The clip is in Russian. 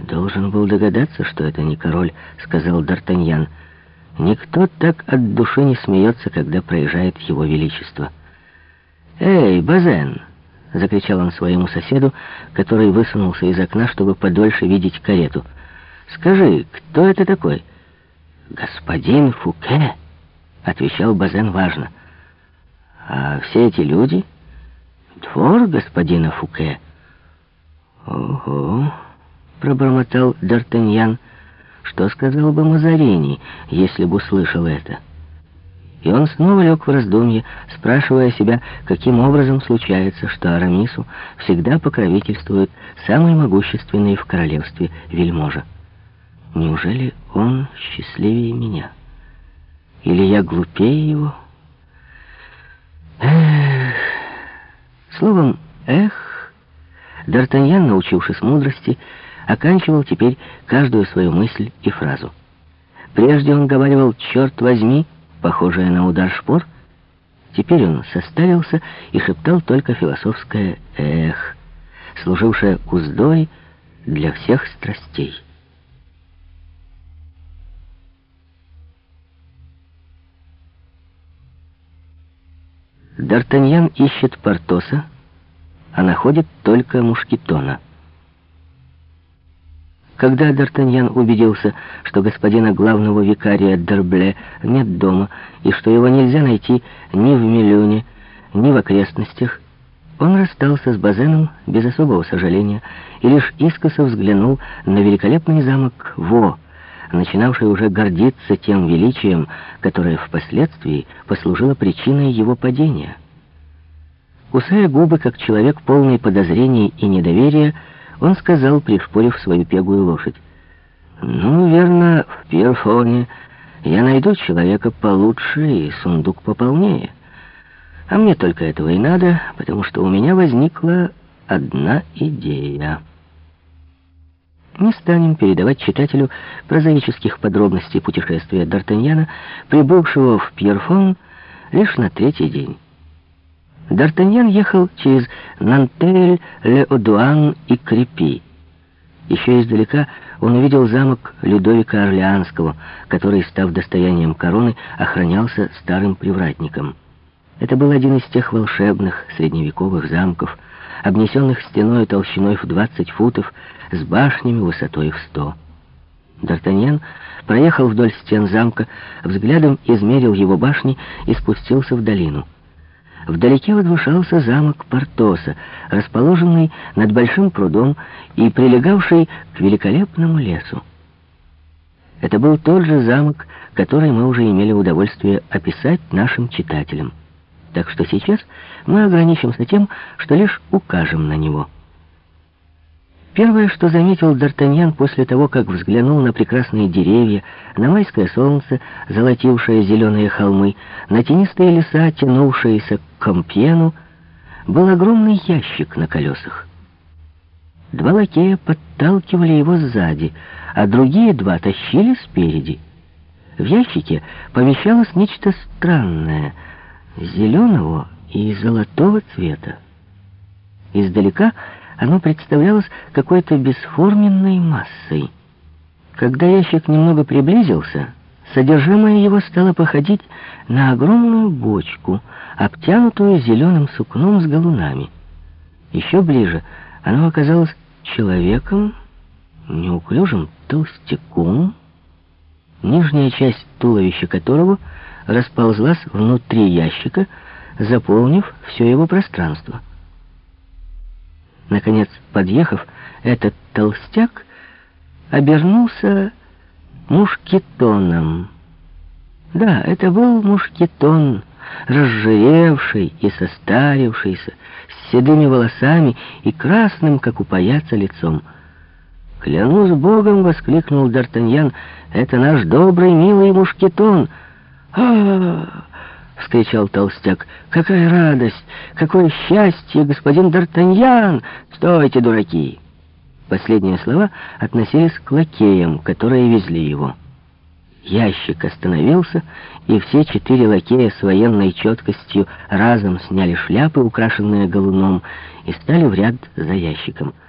«Я должен был догадаться, что это не король», — сказал Д'Артаньян. «Никто так от души не смеется, когда проезжает его величество». «Эй, Базен!» — закричал он своему соседу, который высунулся из окна, чтобы подольше видеть карету. «Скажи, кто это такой?» «Господин Фуке», — отвечал Базен важно. «А все эти люди?» «Двор господина Фуке». «Ого!» — пробормотал Д'Артаньян. «Что сказал бы Мазарини, если бы услышал это?» И он снова лег в раздумье, спрашивая себя, каким образом случается, что Арамису всегда покровительствует самый могущественный в королевстве вельможа. Неужели он счастливее меня? Или я глупее его? Эх! Словом, эх! Д'Артаньян, научившись мудрости, оканчивал теперь каждую свою мысль и фразу. Прежде он говорил «черт возьми», похожее на удар шпор, теперь он составился и шептал только философское «эх», служившее уздой для всех страстей. Д'Артаньян ищет Портоса, а находит только Мушкетона — когда Д'Артаньян убедился, что господина главного викария Дербле нет дома, и что его нельзя найти ни в Миллионе, ни в окрестностях, он расстался с Базеном без особого сожаления и лишь искоса взглянул на великолепный замок Во, начинавший уже гордиться тем величием, которое впоследствии послужило причиной его падения. Кусая губы, как человек полный подозрений и недоверия, он сказал, пришпорив свою пегую лошадь. «Ну, верно, в Пьерфоне я найду человека получше и сундук пополнее. А мне только этого и надо, потому что у меня возникла одна идея». Не станем передавать читателю прозаических подробностей путешествия Д'Артаньяна, прибывшего в Пьерфон лишь на третий день. Д'Артаньян ехал через Нантель, Ле-Одуан и Крепи. Еще издалека он увидел замок Людовика Орлеанского, который, став достоянием короны, охранялся старым привратником. Это был один из тех волшебных средневековых замков, обнесенных стеной толщиной в 20 футов, с башнями высотой в 100. Д'Артаньян проехал вдоль стен замка, взглядом измерил его башни и спустился в долину. Вдалеке возвышался замок Портоса, расположенный над большим прудом и прилегавший к великолепному лесу. Это был тот же замок, который мы уже имели удовольствие описать нашим читателям. Так что сейчас мы ограничимся тем, что лишь укажем на него. Первое, что заметил Д'Артаньян после того, как взглянул на прекрасные деревья, на майское солнце, золотившее зеленые холмы, на тенистые леса, тянувшиеся к Компьену, был огромный ящик на колесах. Два лакея подталкивали его сзади, а другие два тащили спереди. В ящике помещалось нечто странное, зеленого и золотого цвета. Издалека оно представлялось какой-то бесформенной массой. Когда ящик немного приблизился, содержимое его стало походить на огромную бочку, обтянутую зеленым сукном с галунами. Еще ближе оно оказалось человеком, неуклюжим толстяком, нижняя часть туловища которого расползлась внутри ящика, заполнив все его пространство. Наконец, подъехав, этот толстяк обернулся мушкетоном. Да, это был мушкетон, разжиревший и состарившийся, с седыми волосами и красным, как у паяца, лицом. «Клянусь Богом!» — воскликнул Д'Артаньян. «Это наш добрый, милый мушкетон!» «А-а-а!» — вскричал толстяк. «Какая радость! Какое счастье, господин Д'Артаньян! Стойте, дураки!» Последние слова относились к лакеям, которые везли его. Ящик остановился, и все четыре лакея с военной четкостью разом сняли шляпы, украшенные галуном, и стали в ряд за ящиком —